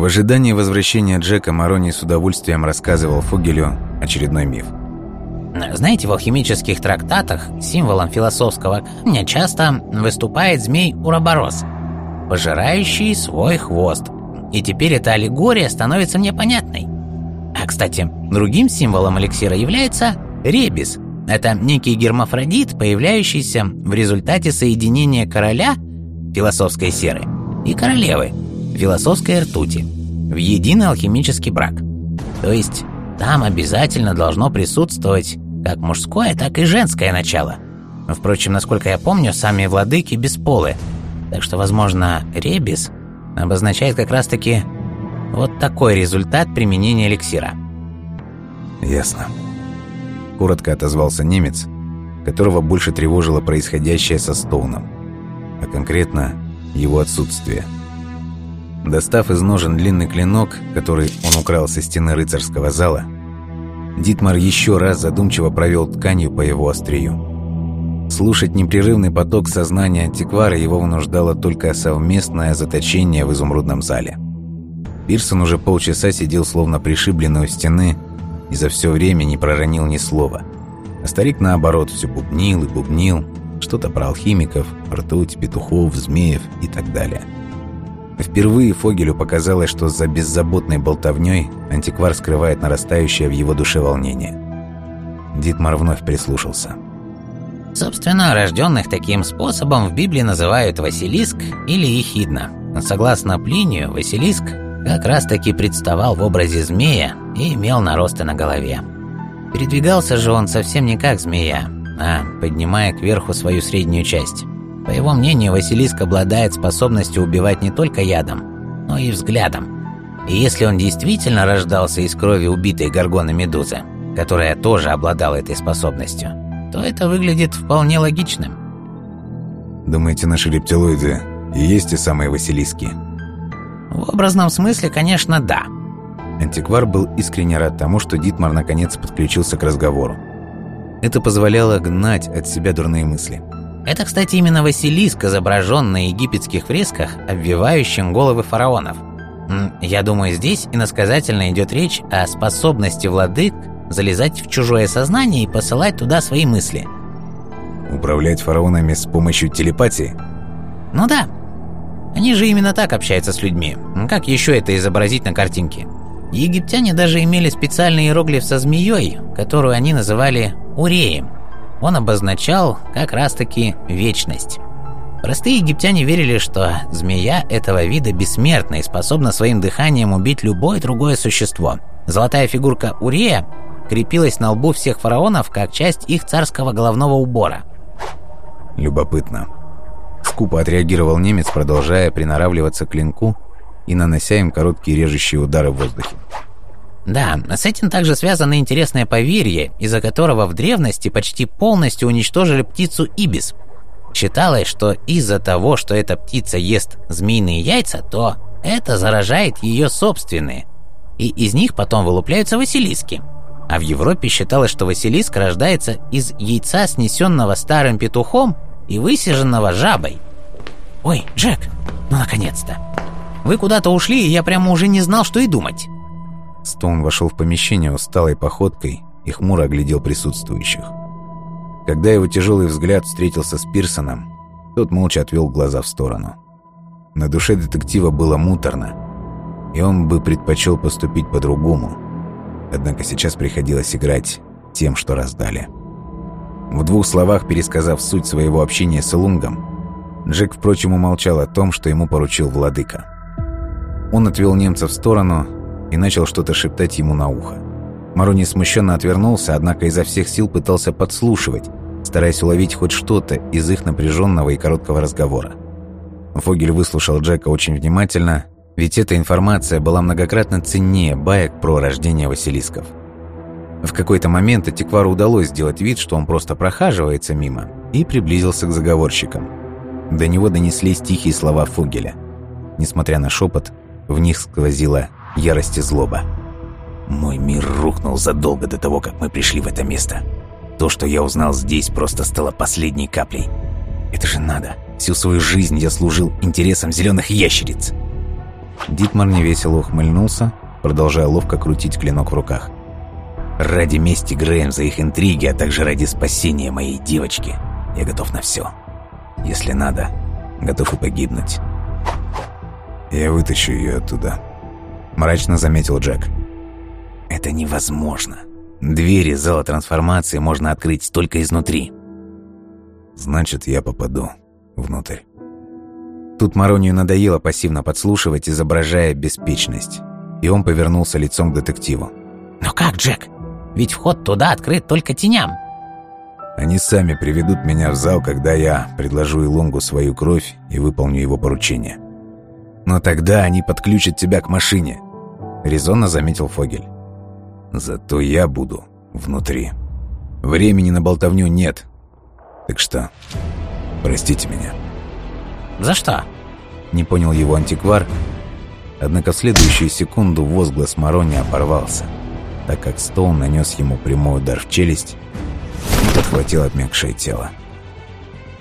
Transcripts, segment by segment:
В ожидании возвращения Джека Марони с удовольствием рассказывал Фогелю очередной миф. Знаете, в алхимических трактатах символом философского камня часто выступает змей Ураборос, пожирающий свой хвост. И теперь эта аллегория становится мне понятной. А, кстати, другим символом эликсира является ребис. Это некий гермафродит, появляющийся в результате соединения короля, философской серы, и королевы, философской ртути, в единый алхимический брак. То есть там обязательно должно присутствовать как мужское, так и женское начало. Впрочем, насколько я помню, сами владыки бесполы, так что, возможно, ребис обозначает как раз-таки вот такой результат применения эликсира. Ясно. Коротко отозвался немец, которого больше тревожило происходящее со Стоуном, а конкретно его отсутствие. Достав из ножен длинный клинок, который он украл со стены рыцарского зала, Дитмар еще раз задумчиво провел тканью по его острию. Слушать непрерывный поток сознания антиквара его вынуждало только совместное заточение в изумрудном зале. Пирсон уже полчаса сидел словно пришибленный у стены и за все время не проронил ни слова. А старик, наоборот, все бубнил и бубнил, что-то про алхимиков, ртуть, петухов, змеев и так далее. Впервые Фогелю показалось, что за беззаботной болтовней антиквар скрывает нарастающее в его душе волнение. Дитмар вновь прислушался. Собственно, рожденных таким способом в Библии называют Василиск или Ехидна. Согласно Плинию, Василиск как раз-таки представал в образе змея и имел наросты на голове. Передвигался же он совсем не как змея, а поднимая кверху свою среднюю часть. По его мнению, Василиск обладает способностью убивать не только ядом, но и взглядом. И если он действительно рождался из крови убитой горгоны Медузы, которая тоже обладала этой способностью, то это выглядит вполне логичным. Думаете, наши рептилоиды и есть те самые Василиски? В образном смысле, конечно, да. Антиквар был искренне рад тому, что Дитмар наконец подключился к разговору. Это позволяло гнать от себя дурные мысли. Это, кстати, именно Василиск, изображен на египетских фресках, обвивающим головы фараонов. Я думаю, здесь иносказательно идет речь о способности владык залезать в чужое сознание и посылать туда свои мысли. Управлять фараонами с помощью телепатии? Ну да. Они же именно так общаются с людьми. Как еще это изобразить на картинке? Египтяне даже имели специальный иероглиф со змеей, которую они называли «уреем», он обозначал как раз-таки вечность. Простые египтяне верили, что змея этого вида бессмертна и способна своим дыханием убить любое другое существо. Золотая фигурка Урея крепилась на лбу всех фараонов как часть их царского головного убора. Любопытно. Скупо отреагировал немец, продолжая приноравливаться к клинку и нанося им короткие режущие удары в воздухе. Да, с этим также связано интересное поверье, из-за которого в древности почти полностью уничтожили птицу ибис. Считалось, что из-за того, что эта птица ест змеиные яйца, то это заражает ее собственные, и из них потом вылупляются василиски. А в Европе считалось, что василиск рождается из яйца, снесенного старым петухом и высиженного жабой. «Ой, Джек, ну наконец-то! Вы куда-то ушли, и я прямо уже не знал, что и думать». Стоун вошел в помещение усталой походкой и хмуро оглядел присутствующих. Когда его тяжелый взгляд встретился с Пирсоном, тот молча отвел глаза в сторону. На душе детектива было муторно, и он бы предпочел поступить по-другому. Однако сейчас приходилось играть тем, что раздали. В двух словах пересказав суть своего общения с Лунгом, Джек, впрочем, умолчал о том, что ему поручил владыка. Он отвел немца в сторону и начал что-то шептать ему на ухо. Марони смущенно отвернулся, однако изо всех сил пытался подслушивать, стараясь уловить хоть что-то из их напряженного и короткого разговора. Фогель выслушал Джека очень внимательно, ведь эта информация была многократно ценнее баек про рождение Василисков. В какой-то момент Атиквару удалось сделать вид, что он просто прохаживается мимо, и приблизился к заговорщикам. До него донеслись тихие слова Фогеля. Несмотря на шепот, в них сквозила ярость и злоба. Мой мир рухнул задолго до того, как мы пришли в это место. То, что я узнал здесь, просто стало последней каплей. Это же надо. Всю свою жизнь я служил интересам зеленых ящериц. Дитмар невесело ухмыльнулся, продолжая ловко крутить клинок в руках. «Ради мести Грэм за их интриги, а также ради спасения моей девочки, я готов на все. Если надо, готов и погибнуть». «Я вытащу ее оттуда», — мрачно заметил Джек. «Это невозможно. Двери зала трансформации можно открыть только изнутри». «Значит, я попаду внутрь». Тут Маронию надоело пассивно подслушивать, изображая беспечность. И он повернулся лицом к детективу. «Но как, Джек? Ведь вход туда открыт только теням». «Они сами приведут меня в зал, когда я предложу Илонгу свою кровь и выполню его поручение». «Но тогда они подключат тебя к машине», — резонно заметил Фогель. «Зато я буду внутри. Времени на болтовню нет. Так что, простите меня». «За что?» Не понял его антиквар, однако в следующую секунду возглас Марони оборвался, так как Стоун нанес ему прямой удар в челюсть и подхватил обмякшее тело.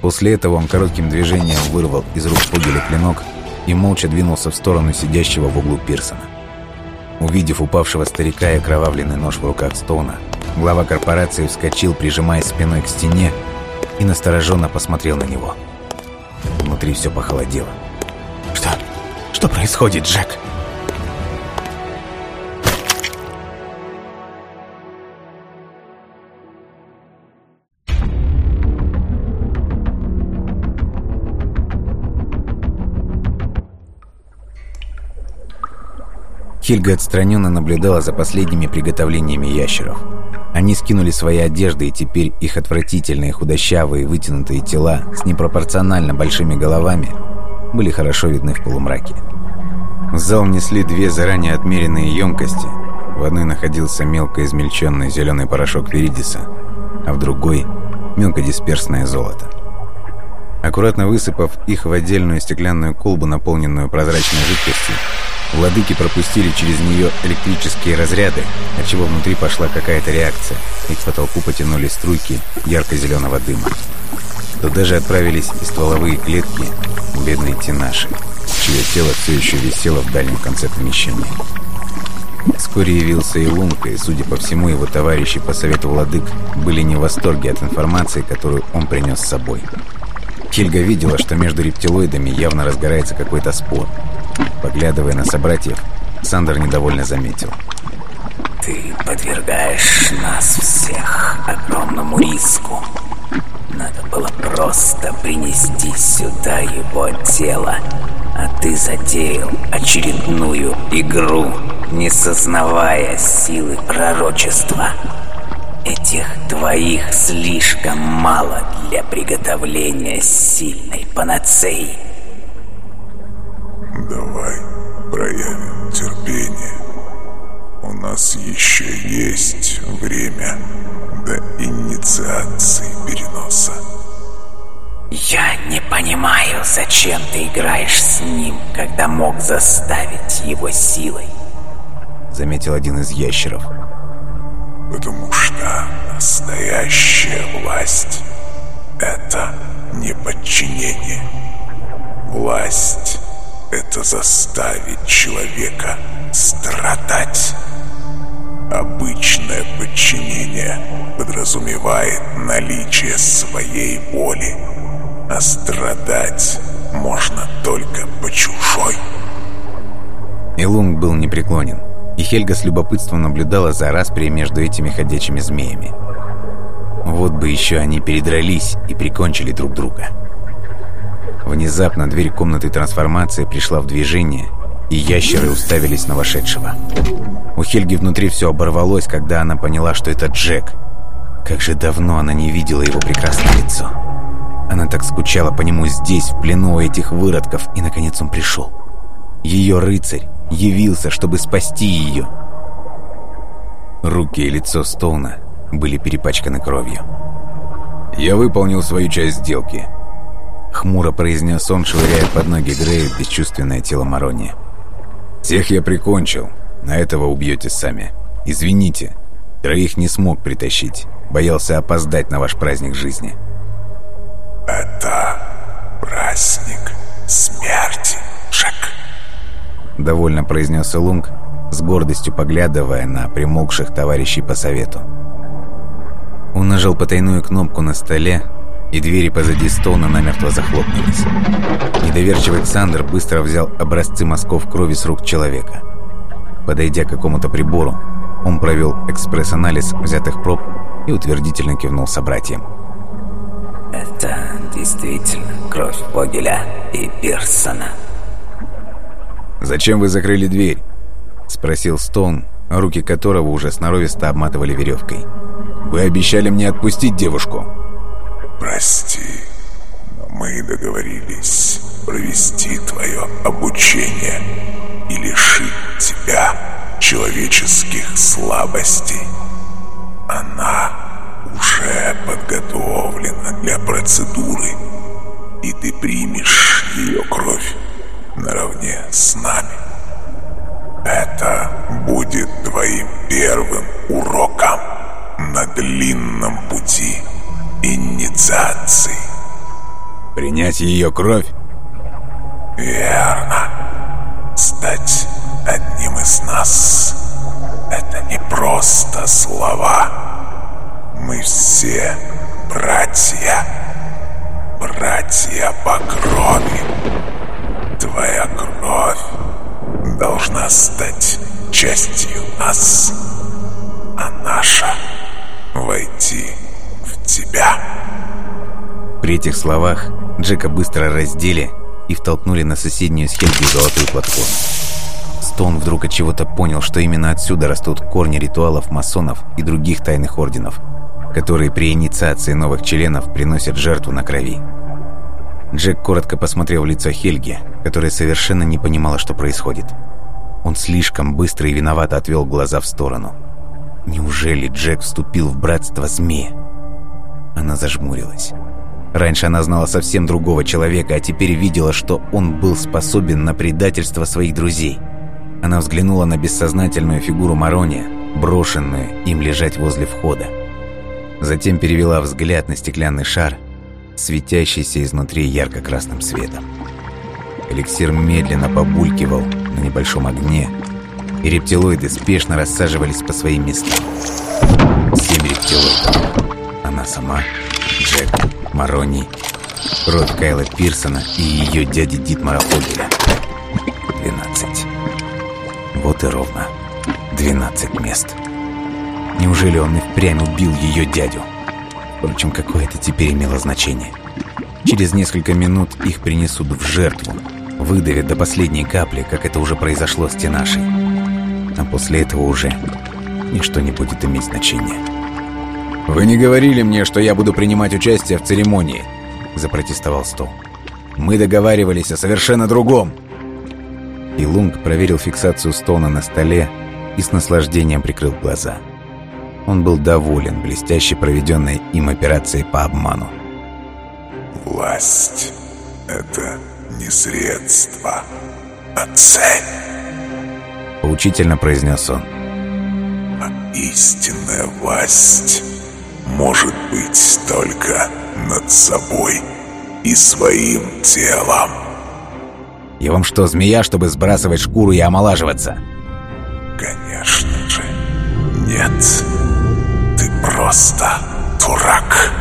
После этого он коротким движением вырвал из рук Фогеля клинок и молча двинулся в сторону сидящего в углу Пирсона. Увидев упавшего старика и окровавленный нож в руках Стоуна, глава корпорации вскочил, прижимаясь спиной к стене, и настороженно посмотрел на него – Внутри все похолодело. «Что? Что происходит, Джек?» Хильга отстраненно наблюдала за последними приготовлениями ящеров. Они скинули свои одежды, и теперь их отвратительные, худощавые, вытянутые тела с непропорционально большими головами были хорошо видны в полумраке. В зал несли две заранее отмеренные емкости. В одной находился мелко измельченный зеленый порошок Веридиса, а в другой – мелкодисперсное золото. Аккуратно высыпав их в отдельную стеклянную колбу, наполненную прозрачной жидкостью, Владыки пропустили через нее электрические разряды, отчего внутри пошла какая-то реакция, и к потолку потянули струйки ярко-зеленого дыма. Туда же отправились и стволовые клетки бедной Тинаши, чье тело все еще висело в дальнем конце помещения. Вскоре явился и Лунка, и, судя по всему, его товарищи по совету владык были не в восторге от информации, которую он принес с собой. Хельга видела, что между рептилоидами явно разгорается какой-то спор. Поглядывая на собратьев, Сандер недовольно заметил. «Ты подвергаешь нас всех огромному риску. Надо было просто принести сюда его тело, а ты затеял очередную игру, не сознавая силы пророчества». Этих двоих слишком мало для приготовления сильной панацеи. Давай проявим терпение. У нас еще есть время до инициации переноса. Я не понимаю, зачем ты играешь с ним, когда мог заставить его силой. Заметил один из ящеров. Потому что настоящая власть — это не подчинение. Власть — это заставить человека страдать. Обычное подчинение подразумевает наличие своей воли, а страдать можно только по чужой. Илунг был непреклонен и Хельга с любопытством наблюдала за расприей между этими ходячими змеями. Вот бы еще они передрались и прикончили друг друга. Внезапно дверь комнаты трансформации пришла в движение, и ящеры уставились на вошедшего. У Хельги внутри все оборвалось, когда она поняла, что это Джек. Как же давно она не видела его прекрасное лицо. Она так скучала по нему здесь, в плену у этих выродков, и наконец он пришел. Ее рыцарь, явился, чтобы спасти ее. Руки и лицо Стоуна были перепачканы кровью. «Я выполнил свою часть сделки», — хмуро произнес он, швыряя под ноги Грея бесчувственное тело Марони. «Всех я прикончил, на этого убьете сами. Извините, троих не смог притащить, боялся опоздать на ваш праздник жизни». «Это праздник смерти, Джек». Довольно произнес Илунг, с гордостью поглядывая на примолкших товарищей по совету. Он нажал потайную кнопку на столе, и двери позади Стоуна намертво захлопнулись. Недоверчивый Александр быстро взял образцы мазков крови с рук человека. Подойдя к какому-то прибору, он провел экспресс-анализ взятых проб и утвердительно кивнул собратьям. Это действительно кровь Богеля и Пирсона. «Зачем вы закрыли дверь?» – спросил Стоун, руки которого уже сноровисто обматывали веревкой. «Вы обещали мне отпустить девушку». Прости, но мы договорились провести твое обучение и лишить тебя человеческих слабостей. Она уже подготовлена для процедуры, и ты примешь ее кровь наравне с нами. Это будет твоим первым уроком на длинном пути инициации. Принять ее кровь? Верно. Стать одним из нас — это не просто слова. Мы все братья. Братья по крови. Твоя кровь должна стать частью нас, а наша — войти тебя. При этих словах Джека быстро раздели и втолкнули на соседнюю с Хельги золотую платформу. Стоун вдруг от чего-то понял, что именно отсюда растут корни ритуалов масонов и других тайных орденов, которые при инициации новых членов приносят жертву на крови. Джек коротко посмотрел в лицо Хельги, которая совершенно не понимала, что происходит. Он слишком быстро и виновато отвел глаза в сторону. Неужели Джек вступил в братство змея? Она зажмурилась. Раньше она знала совсем другого человека, а теперь видела, что он был способен на предательство своих друзей. Она взглянула на бессознательную фигуру Марония, брошенную им лежать возле входа. Затем перевела взгляд на стеклянный шар, светящийся изнутри ярко-красным светом. Эликсир медленно побулькивал на небольшом огне, и рептилоиды спешно рассаживались по своим местам. Семь рептилоидов она сама, Джек, Марони, род Кайла Пирсона и ее дяди Дитмара Фогеля. Двенадцать. Вот и ровно. Двенадцать мест. Неужели он и впрямь убил ее дядю? Впрочем, какое это теперь имело значение? Через несколько минут их принесут в жертву, выдавят до последней капли, как это уже произошло с Тенашей. А после этого уже ничто не будет иметь значения. «Вы не говорили мне, что я буду принимать участие в церемонии», — запротестовал Стоун. «Мы договаривались о совершенно другом». И Лунг проверил фиксацию Стоуна на столе и с наслаждением прикрыл глаза. Он был доволен блестяще проведенной им операцией по обману. «Власть — это не средство, а цель», — поучительно произнес он. «А истинная власть может быть только над собой и своим телом. Я вам что, змея, чтобы сбрасывать шкуру и омолаживаться? Конечно же. Нет. Просто дурак.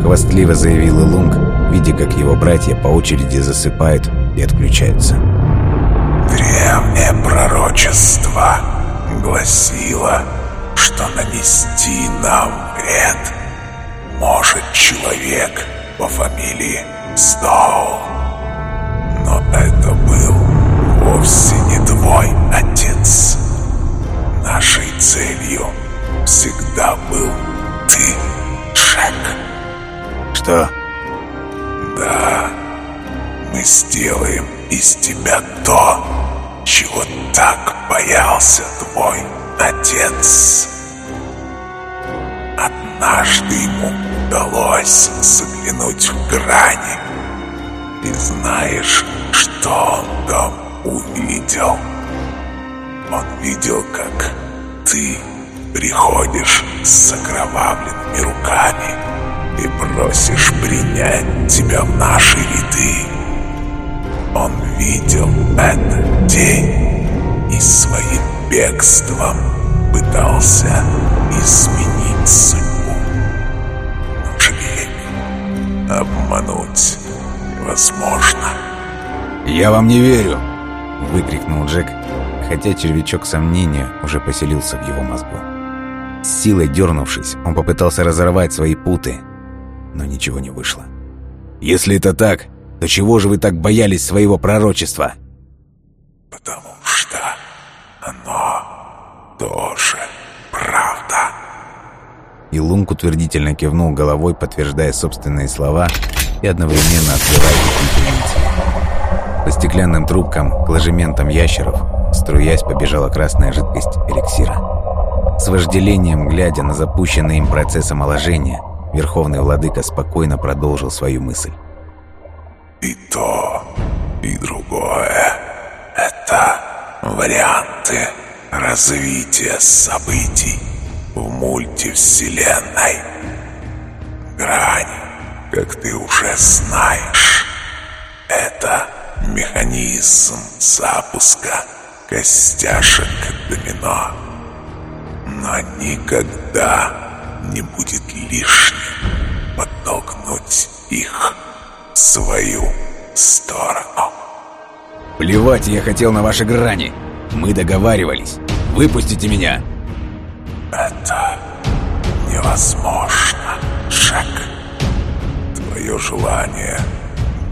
Хвастливо заявил Илунг, видя, как его братья по очереди засыпают и отключаются. Древнее пророчество гласило, что нанести нам вред может человек по фамилии Сноу. Но это был вовсе не твой отец. Нашей целью всегда был ты, Шек. Что? Да, мы сделаем из тебя то, чего так боялся твой отец. Однажды ему удалось заглянуть в грани. И знаешь, что он там увидел? Он видел, как ты приходишь с окровавленными руками и просишь принять тебя в наши ряды. Он видел этот день и своим бегством пытался изменить судьбу. Неужели обмануть возможно? «Я вам не верю!» — выкрикнул Джек, хотя червячок сомнения уже поселился в его мозгу. Силой дернувшись, он попытался разорвать свои путы, но ничего не вышло. «Если это так, то чего же вы так боялись своего пророчества?» Потому что оно тоже правда. И Лунг утвердительно кивнул головой, подтверждая собственные слова и одновременно открывая какие-то По стеклянным трубкам к ложементам ящеров, струясь, побежала красная жидкость эликсира. С вожделением, глядя на запущенный им процесс омоложения, Верховный Владыка спокойно продолжил свою мысль. И то, и другое — это варианты развития событий в мультивселенной. Грань, как ты уже знаешь, это механизм запуска костяшек домино. Но никогда не будет лишним подтолкнуть их в свою сторону. «Плевать я хотел на ваши грани! Мы договаривались! Выпустите меня!» Это невозможно, Шек. Твое желание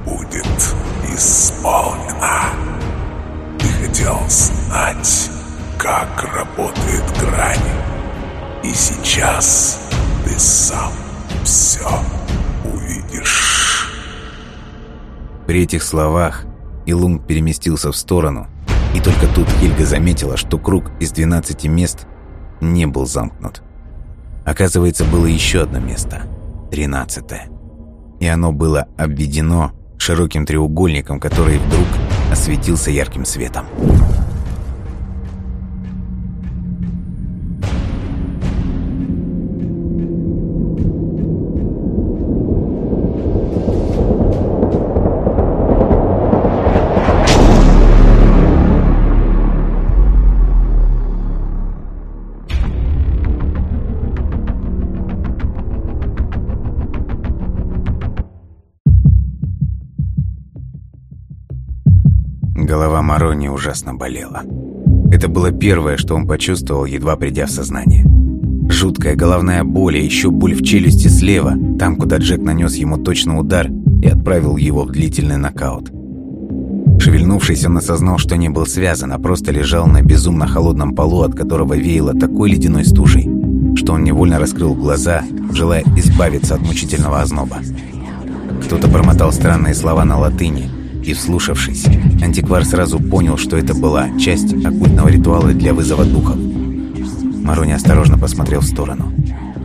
будет исполнено. Ты хотел знать, как работает грань. И сейчас ты сам все увидишь. При этих словах Илунг переместился в сторону, и только тут Хильга заметила, что круг из 12 мест не был замкнут. Оказывается, было еще одно место, 13 И оно было обведено широким треугольником, который вдруг осветился ярким светом. Марони ужасно болела. Это было первое, что он почувствовал, едва придя в сознание. Жуткая головная боль, и еще боль в челюсти слева, там, куда Джек нанес ему точно удар и отправил его в длительный нокаут. Шевельнувшись, он осознал, что не был связан, а просто лежал на безумно холодном полу, от которого веяло такой ледяной стужей, что он невольно раскрыл глаза, желая избавиться от мучительного озноба. Кто-то бормотал странные слова на латыни – и вслушавшись, антиквар сразу понял, что это была часть оккультного ритуала для вызова духов. Марони осторожно посмотрел в сторону.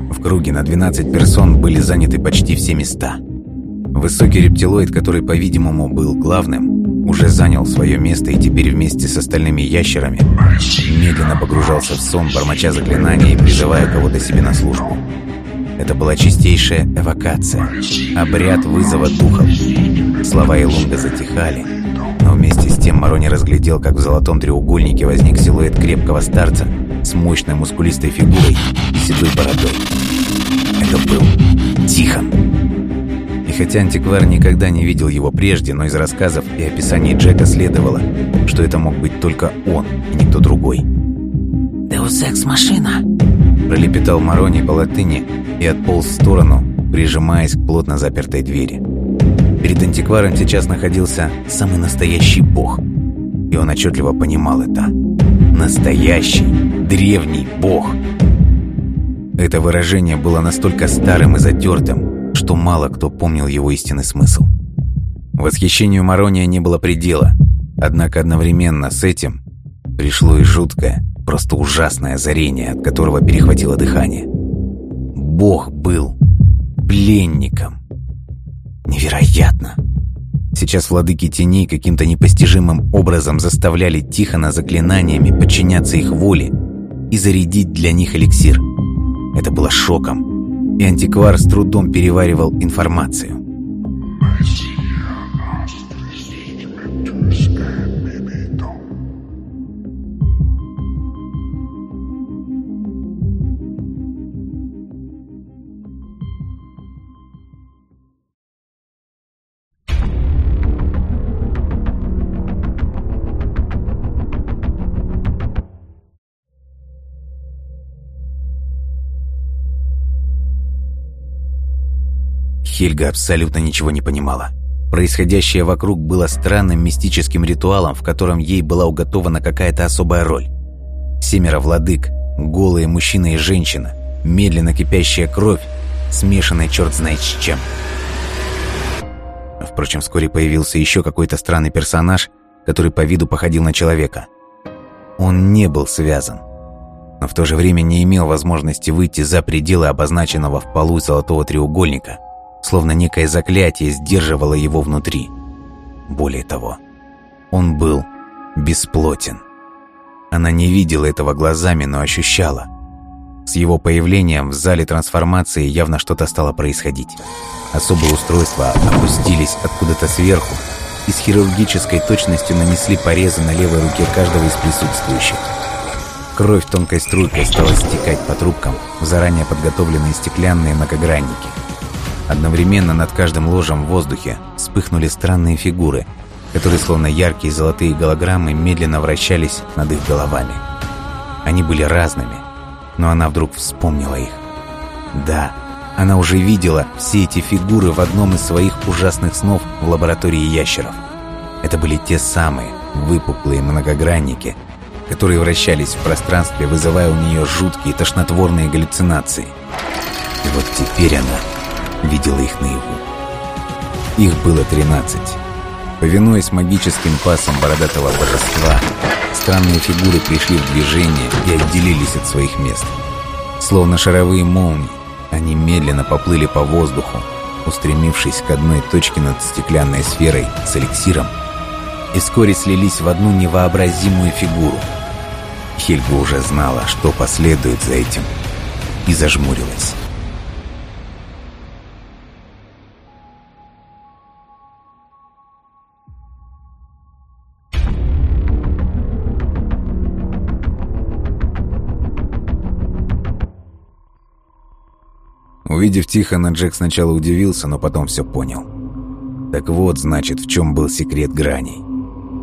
В круге на 12 персон были заняты почти все места. Высокий рептилоид, который, по-видимому, был главным, уже занял свое место и теперь вместе с остальными ящерами медленно погружался в сон, бормоча заклинания и призывая кого-то себе на службу. Это была чистейшая эвокация, обряд вызова духов. Слова Илунга затихали, но вместе с тем Марони разглядел, как в золотом треугольнике возник силуэт крепкого старца с мощной мускулистой фигурой и седой бородой. Это был Тихон. И хотя антиквар никогда не видел его прежде, но из рассказов и описаний Джека следовало, что это мог быть только он и никто другой. «Деус Экс-машина!» Пролепетал Марони по латыни и отполз в сторону, прижимаясь к плотно запертой двери. Перед антикваром сейчас находился самый настоящий бог. И он отчетливо понимал это. Настоящий, древний бог. Это выражение было настолько старым и затертым, что мало кто помнил его истинный смысл. Восхищению Марония не было предела, однако одновременно с этим пришло и жуткое, просто ужасное озарение, от которого перехватило дыхание. Бог был пленником. Невероятно! Сейчас владыки теней каким-то непостижимым образом заставляли Тихона заклинаниями подчиняться их воле и зарядить для них эликсир. Это было шоком, и антиквар с трудом переваривал информацию. Хельга абсолютно ничего не понимала. Происходящее вокруг было странным мистическим ритуалом, в котором ей была уготована какая-то особая роль. Семеро владык, голые мужчина и женщина, медленно кипящая кровь, смешанная черт знает с чем. Впрочем, вскоре появился еще какой-то странный персонаж, который по виду походил на человека. Он не был связан, но в то же время не имел возможности выйти за пределы обозначенного в полу золотого треугольника, словно некое заклятие сдерживало его внутри. Более того, он был бесплотен. Она не видела этого глазами, но ощущала. С его появлением в зале трансформации явно что-то стало происходить. Особые устройства опустились откуда-то сверху и с хирургической точностью нанесли порезы на левой руке каждого из присутствующих. Кровь тонкой струйкой стала стекать по трубкам в заранее подготовленные стеклянные многогранники. Одновременно над каждым ложем в воздухе вспыхнули странные фигуры, которые словно яркие золотые голограммы медленно вращались над их головами. Они были разными, но она вдруг вспомнила их. Да, она уже видела все эти фигуры в одном из своих ужасных снов в лаборатории ящеров. Это были те самые выпуклые многогранники, которые вращались в пространстве, вызывая у нее жуткие тошнотворные галлюцинации. И вот теперь она видела их наяву. Их было тринадцать. Повинуясь магическим пасам бородатого божества, странные фигуры пришли в движение и отделились от своих мест. Словно шаровые молнии, они медленно поплыли по воздуху, устремившись к одной точке над стеклянной сферой с эликсиром, и вскоре слились в одну невообразимую фигуру. Хельга уже знала, что последует за этим, и зажмурилась. Увидев Тихона, Джек сначала удивился, но потом все понял. Так вот, значит, в чем был секрет граней.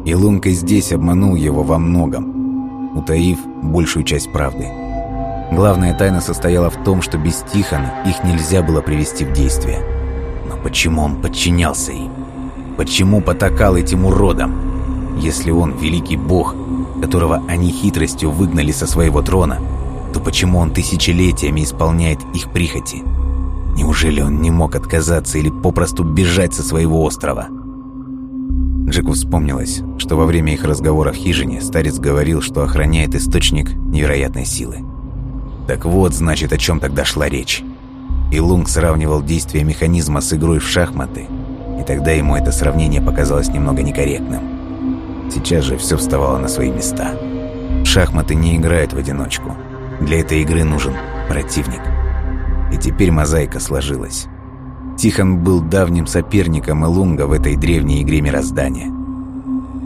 И Лунка здесь обманул его во многом, утаив большую часть правды. Главная тайна состояла в том, что без Тихона их нельзя было привести в действие. Но почему он подчинялся им? Почему потакал этим уродам? Если он великий бог, которого они хитростью выгнали со своего трона, то почему он тысячелетиями исполняет их прихоти? Неужели он не мог отказаться или попросту бежать со своего острова? Джеку вспомнилось, что во время их разговора в хижине старец говорил, что охраняет источник невероятной силы. Так вот, значит, о чем тогда шла речь. И Лунг сравнивал действие механизма с игрой в шахматы, и тогда ему это сравнение показалось немного некорректным. Сейчас же все вставало на свои места. Шахматы не играют в одиночку. Для этой игры нужен противник. И теперь мозаика сложилась. Тихон был давним соперником Элунга в этой древней игре мироздания.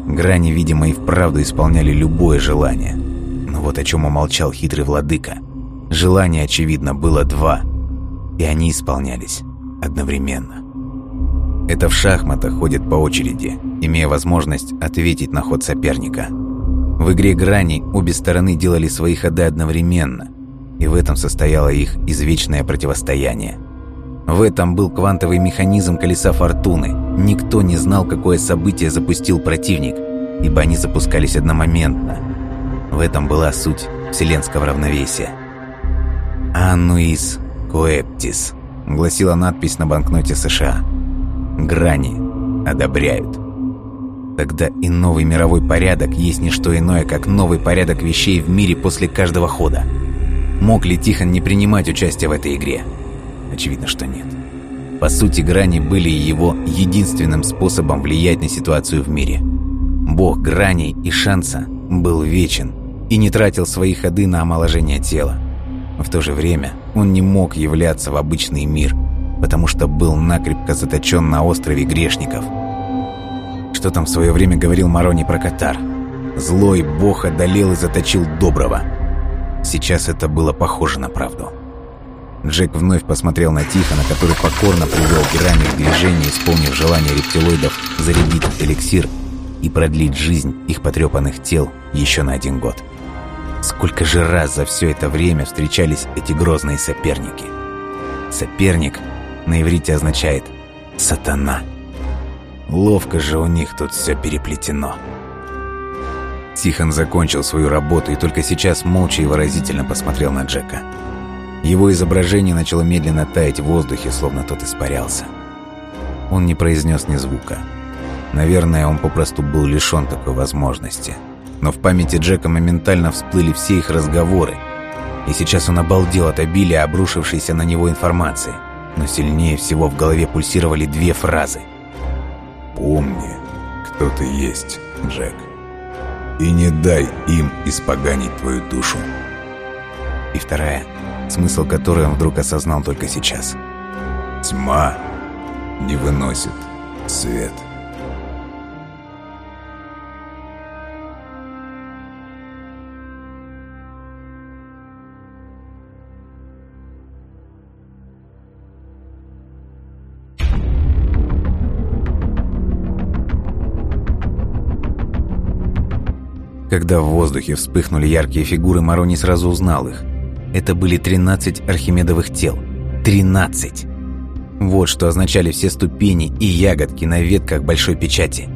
Грани, видимо, и вправду исполняли любое желание. Но вот о чем умолчал хитрый владыка. Желаний, очевидно, было два, и они исполнялись одновременно. Это в шахматах ходит по очереди, имея возможность ответить на ход соперника. В игре грани обе стороны делали свои ходы одновременно, и в этом состояло их извечное противостояние. В этом был квантовый механизм колеса фортуны. Никто не знал, какое событие запустил противник, ибо они запускались одномоментно. В этом была суть вселенского равновесия. «Аннуис коэптис», — гласила надпись на банкноте США. «Грани одобряют». Тогда и новый мировой порядок есть не что иное, как новый порядок вещей в мире после каждого хода — Мог ли Тихон не принимать участие в этой игре? Очевидно, что нет. По сути, грани были его единственным способом влиять на ситуацию в мире. Бог граней и шанса был вечен и не тратил свои ходы на омоложение тела. В то же время он не мог являться в обычный мир, потому что был накрепко заточен на острове грешников. Что там в свое время говорил Марони про Катар? Злой бог одолел и заточил доброго – Сейчас это было похоже на правду. Джек вновь посмотрел на Тихона, который покорно привел грани в движение, исполнив желание рептилоидов зарядить эликсир и продлить жизнь их потрепанных тел еще на один год. Сколько же раз за все это время встречались эти грозные соперники? Соперник, На иврите означает «сатана». Ловко же у них тут все переплетено. Тихон закончил свою работу и только сейчас молча и выразительно посмотрел на Джека. Его изображение начало медленно таять в воздухе, словно тот испарялся. Он не произнес ни звука. Наверное, он попросту был лишен такой возможности. Но в памяти Джека моментально всплыли все их разговоры. И сейчас он обалдел от обилия обрушившейся на него информации. Но сильнее всего в голове пульсировали две фразы. «Помни, кто ты есть, Джек, и не дай им испоганить твою душу». И вторая, смысл которой он вдруг осознал только сейчас. «Тьма не выносит свет». Когда в воздухе вспыхнули яркие фигуры, Марони сразу узнал их. Это были 13 архимедовых тел. 13! Вот что означали все ступени и ягодки на ветках большой печати.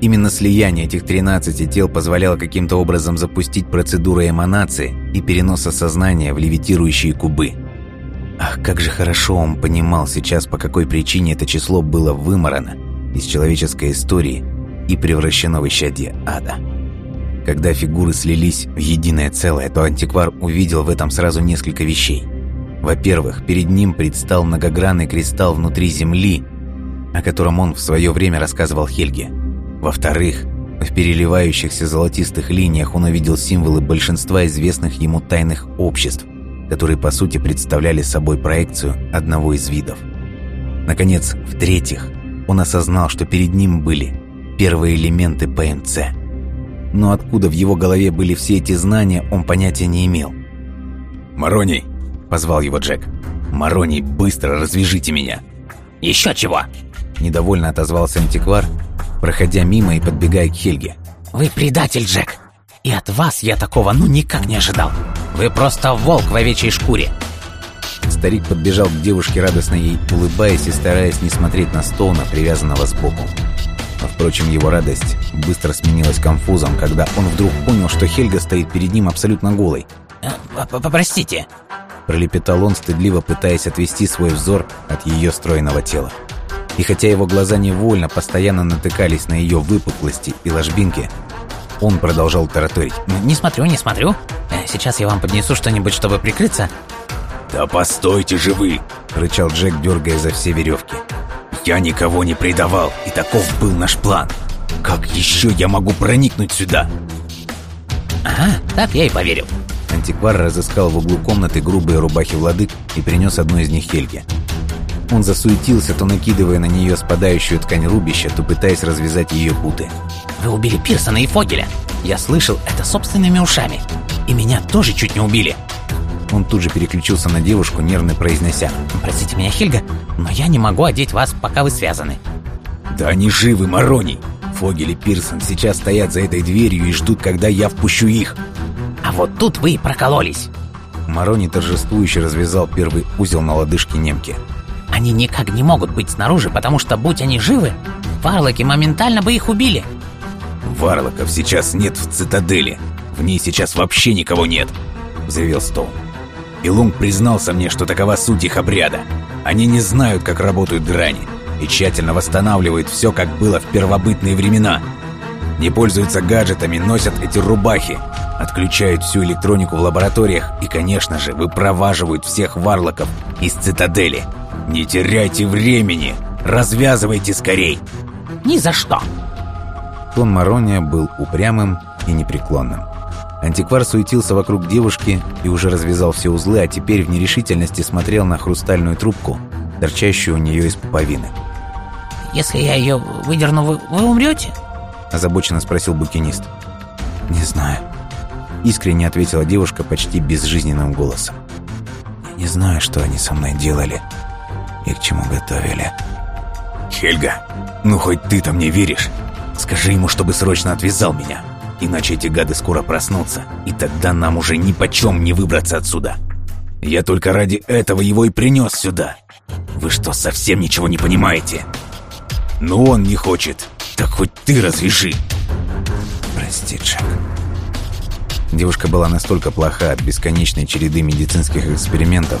Именно слияние этих 13 тел позволяло каким-то образом запустить процедуру эманации и переноса сознания в левитирующие кубы. Ах, как же хорошо он понимал сейчас, по какой причине это число было выморано из человеческой истории и превращено в исчадие ада. Когда фигуры слились в единое целое, то антиквар увидел в этом сразу несколько вещей. Во-первых, перед ним предстал многогранный кристалл внутри Земли, о котором он в свое время рассказывал Хельге. Во-вторых, в переливающихся золотистых линиях он увидел символы большинства известных ему тайных обществ, которые по сути представляли собой проекцию одного из видов. Наконец, в-третьих, он осознал, что перед ним были первые элементы ПМЦ – но откуда в его голове были все эти знания, он понятия не имел. «Мароний!» – позвал его Джек. «Мароний, быстро развяжите меня!» «Еще чего!» – недовольно отозвался антиквар, проходя мимо и подбегая к Хельге. «Вы предатель, Джек! И от вас я такого ну никак не ожидал! Вы просто волк в овечьей шкуре!» Старик подбежал к девушке, радостно ей улыбаясь и стараясь не смотреть на Стоуна, привязанного сбоку. Впрочем, его радость быстро сменилась конфузом, когда он вдруг понял, что Хельга стоит перед ним абсолютно голой. Э, «Простите», — пролепетал он, стыдливо пытаясь отвести свой взор от ее стройного тела. И хотя его глаза невольно постоянно натыкались на ее выпуклости и ложбинки, он продолжал тараторить. «Не смотрю, не смотрю. Э, сейчас я вам поднесу что-нибудь, чтобы прикрыться». «Да постойте же вы!» — рычал Джек, дергая за все веревки. Я никого не предавал, и таков был наш план. Как еще я могу проникнуть сюда? Ага, так я и поверил. Антиквар разыскал в углу комнаты грубые рубахи владык и принес одну из них Хельге. Он засуетился, то накидывая на нее спадающую ткань рубища, то пытаясь развязать ее путы. «Вы убили Пирсона и Фогеля! Я слышал это собственными ушами! И меня тоже чуть не убили!» Он тут же переключился на девушку, нервно произнося. «Простите меня, Хельга, но я не могу одеть вас, пока вы связаны». «Да они живы, Мароний! Фогель и Пирсон сейчас стоят за этой дверью и ждут, когда я впущу их!» «А вот тут вы и прокололись!» Марони торжествующе развязал первый узел на лодыжке немки. «Они никак не могут быть снаружи, потому что, будь они живы, варлоки моментально бы их убили!» «Варлоков сейчас нет в цитадели! В ней сейчас вообще никого нет!» — взревел Стоун. И Лунг признался мне, что такова суть их обряда. Они не знают, как работают грани, и тщательно восстанавливают все, как было в первобытные времена. Не пользуются гаджетами, носят эти рубахи, отключают всю электронику в лабораториях и, конечно же, выпроваживают всех варлоков из цитадели. Не теряйте времени! Развязывайте скорей! Ни за что! Тон Марония был упрямым и непреклонным. Антиквар суетился вокруг девушки и уже развязал все узлы, а теперь в нерешительности смотрел на хрустальную трубку, торчащую у нее из пуповины. «Если я ее выдерну, вы, вы умрете?» озабоченно спросил букинист. «Не знаю», — искренне ответила девушка почти безжизненным голосом. «Я не знаю, что они со мной делали и к чему готовили». «Хельга, ну хоть ты-то мне веришь? Скажи ему, чтобы срочно отвязал меня!» Иначе эти гады скоро проснутся, и тогда нам уже ни почем не выбраться отсюда. Я только ради этого его и принес сюда. Вы что, совсем ничего не понимаете? Ну он не хочет. Так хоть ты разреши. Прости, Джек. Девушка была настолько плоха от бесконечной череды медицинских экспериментов,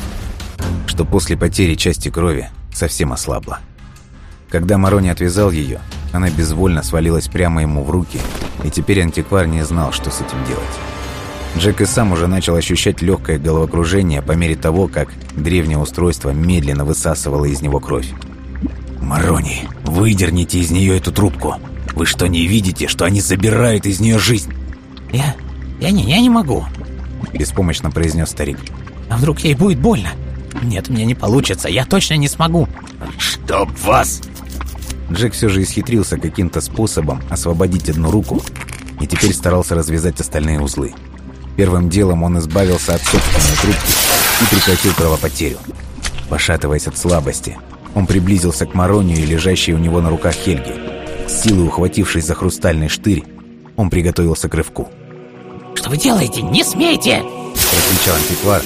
что после потери части крови совсем ослабла. Когда Марони отвязал ее, она безвольно свалилась прямо ему в руки, и теперь антиквар не знал, что с этим делать. Джек и сам уже начал ощущать легкое головокружение по мере того, как древнее устройство медленно высасывало из него кровь. «Марони, выдерните из нее эту трубку! Вы что, не видите, что они забирают из нее жизнь?» «Я... я не... я не могу!» Беспомощно произнес старик. «А вдруг ей будет больно? Нет, мне не получится, я точно не смогу!» «Чтоб вас!» Джек все же исхитрился каким-то способом освободить одну руку и теперь старался развязать остальные узлы. Первым делом он избавился от собственной трубки и прекратил кровопотерю. Пошатываясь от слабости, он приблизился к Маронию и лежащей у него на руках Хельги. С силой ухватившись за хрустальный штырь, он приготовился к рывку. «Что вы делаете? Не смейте!» Прокричал антиквар,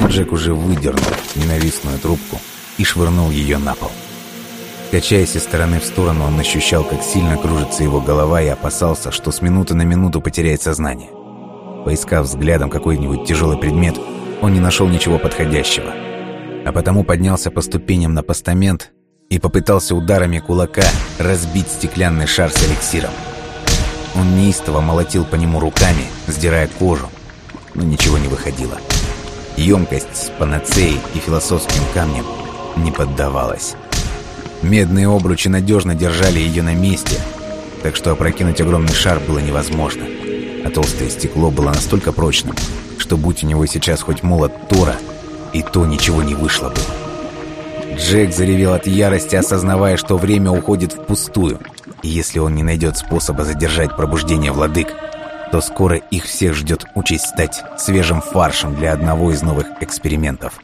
но Джек уже выдернул ненавистную трубку и швырнул ее на пол. Качаясь из стороны в сторону, он ощущал, как сильно кружится его голова и опасался, что с минуты на минуту потеряет сознание. Поискав взглядом какой-нибудь тяжелый предмет, он не нашел ничего подходящего. А потому поднялся по ступеням на постамент и попытался ударами кулака разбить стеклянный шар с эликсиром. Он неистово молотил по нему руками, сдирая кожу, но ничего не выходило. Емкость с панацеей и философским камнем не поддавалась. Медные обручи надежно держали ее на месте, так что опрокинуть огромный шар было невозможно. А толстое стекло было настолько прочным, что будь у него сейчас хоть молот Тора, и то ничего не вышло бы. Джек заревел от ярости, осознавая, что время уходит впустую. И если он не найдет способа задержать пробуждение владык, то скоро их всех ждет участь стать свежим фаршем для одного из новых экспериментов.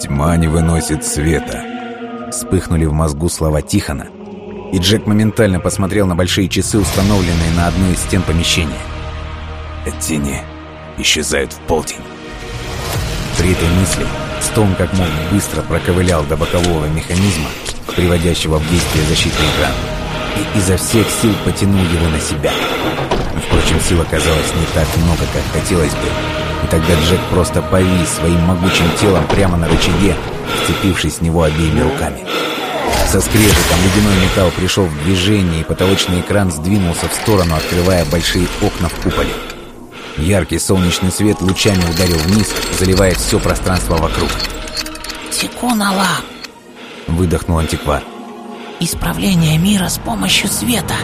«Тьма не выносит света», Вспыхнули в мозгу слова Тихона, и Джек моментально посмотрел на большие часы, установленные на одной из стен помещения. Тени исчезают в полдень. При этой мысли Стоун как мог быстро проковылял до бокового механизма, приводящего в действие защитный экран, и изо всех сил потянул его на себя. Впрочем, сил оказалось не так много, как хотелось бы, и тогда Джек просто повис своим могучим телом прямо на рычаге, вцепившись в него обеими руками. Со скрежетом ледяной металл пришел в движение, и потолочный экран сдвинулся в сторону, открывая большие окна в куполе. Яркий солнечный свет лучами ударил вниз, заливая все пространство вокруг. «Тикун Аллах! Выдохнул антиквар. Исправление мира с помощью света!»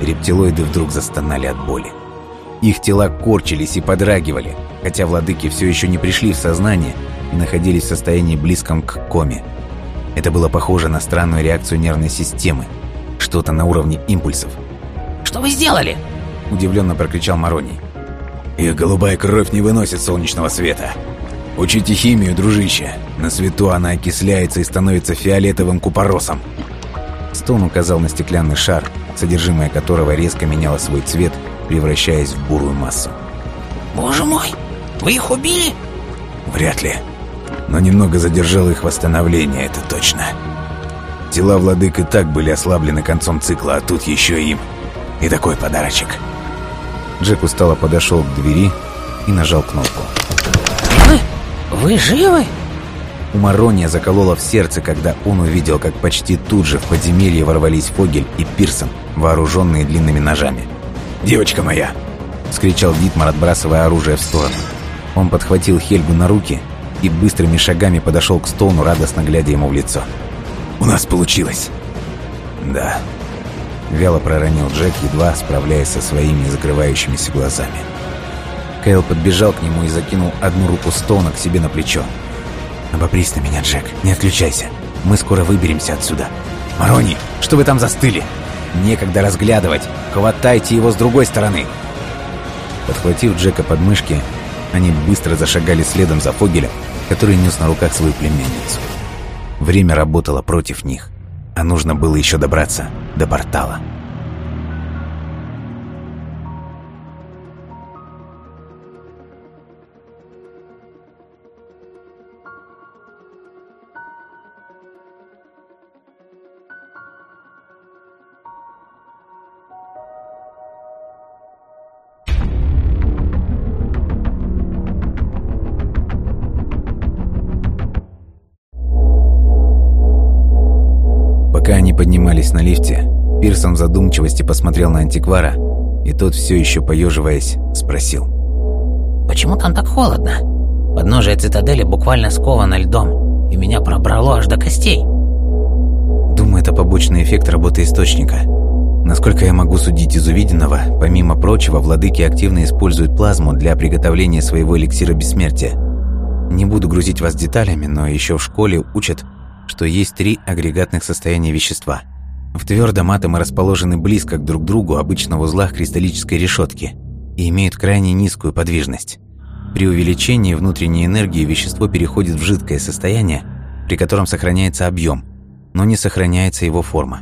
Рептилоиды вдруг застонали от боли. Их тела корчились и подрагивали, хотя владыки все еще не пришли в сознание и находились в состоянии близком к коме. Это было похоже на странную реакцию нервной системы, что-то на уровне импульсов. «Что вы сделали?» – удивленно прокричал Мароний. Их голубая кровь не выносит солнечного света. Учите химию, дружище. На свету она окисляется и становится фиолетовым купоросом. Стоун указал на стеклянный шар, содержимое которого резко меняло свой цвет, превращаясь в бурую массу. «Боже мой! Вы их убили?» Вряд ли. Но немного задержало их восстановление, это точно. Тела владык и так были ослаблены концом цикла, а тут еще им. И такой подарочек. Джек устало подошел к двери и нажал кнопку. «Вы... вы живы?» У Марония закололо в сердце, когда он увидел, как почти тут же в подземелье ворвались Фогель и Пирсон, вооруженные длинными ножами. «Девочка моя!» — вскричал Дитмар, отбрасывая оружие в сторону. Он подхватил Хельгу на руки и быстрыми шагами подошел к Стоуну, радостно глядя ему в лицо. «У нас получилось!» «Да», — вяло проронил Джек, едва справляясь со своими закрывающимися глазами. Кайл подбежал к нему и закинул одну руку Стоуна к себе на плечо. «Обопрись на меня, Джек, не отключайся. Мы скоро выберемся отсюда. Марони, что вы там застыли? Некогда разглядывать. Хватайте его с другой стороны!» Подхватив Джека под мышки, они быстро зашагали следом за Фогелем, который нес на руках свою племянницу. Время работало против них, а нужно было еще добраться до портала. Поднимались на лифте, Пирсон в задумчивости посмотрел на антиквара, и тот, все еще поеживаясь, спросил. «Почему там так холодно? Подножие цитадели буквально сковано льдом, и меня пробрало аж до костей». Думаю, это побочный эффект работы источника. Насколько я могу судить из увиденного, помимо прочего, владыки активно используют плазму для приготовления своего эликсира бессмертия. Не буду грузить вас деталями, но еще в школе учат, что есть три агрегатных состояния вещества. В твердом атомы расположены близко друг к другу, обычно в узлах кристаллической решетки, и имеют крайне низкую подвижность. При увеличении внутренней энергии вещество переходит в жидкое состояние, при котором сохраняется объем, но не сохраняется его форма.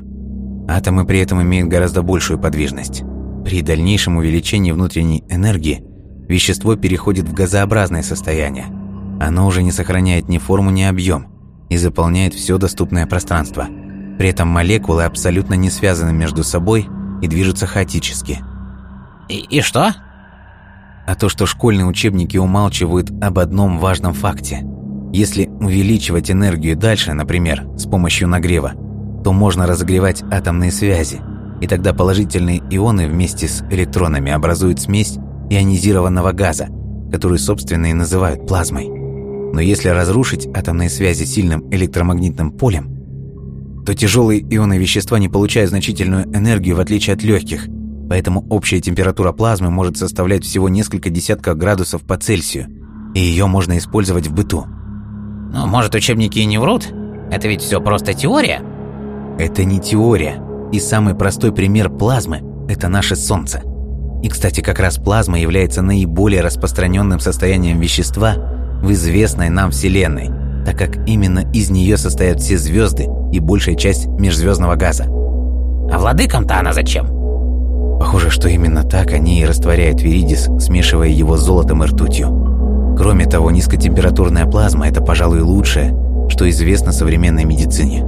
Атомы при этом имеют гораздо большую подвижность. При дальнейшем увеличении внутренней энергии вещество переходит в газообразное состояние. Оно уже не сохраняет ни форму, ни объем и заполняет все доступное пространство. При этом молекулы абсолютно не связаны между собой и движутся хаотически. И, и что? А то, что школьные учебники умалчивают об одном важном факте. Если увеличивать энергию дальше, например, с помощью нагрева, то можно разогревать атомные связи, и тогда положительные ионы вместе с электронами образуют смесь ионизированного газа, который, собственно, и называют плазмой. Но если разрушить атомные связи сильным электромагнитным полем, то тяжелые ионы вещества не получают значительную энергию в отличие от легких, поэтому общая температура плазмы может составлять всего несколько десятков градусов по Цельсию, и ее можно использовать в быту. Но может учебники и не врут? Это ведь все просто теория? Это не теория. И самый простой пример плазмы – это наше Солнце. И, кстати, как раз плазма является наиболее распространенным состоянием вещества в известной нам Вселенной, так как именно из нее состоят все звезды и большая часть межзвездного газа. А владыкам-то она зачем? Похоже, что именно так они и растворяют Виридис, смешивая его с золотом и ртутью. Кроме того, низкотемпературная плазма – это, пожалуй, лучшее, что известно современной медицине.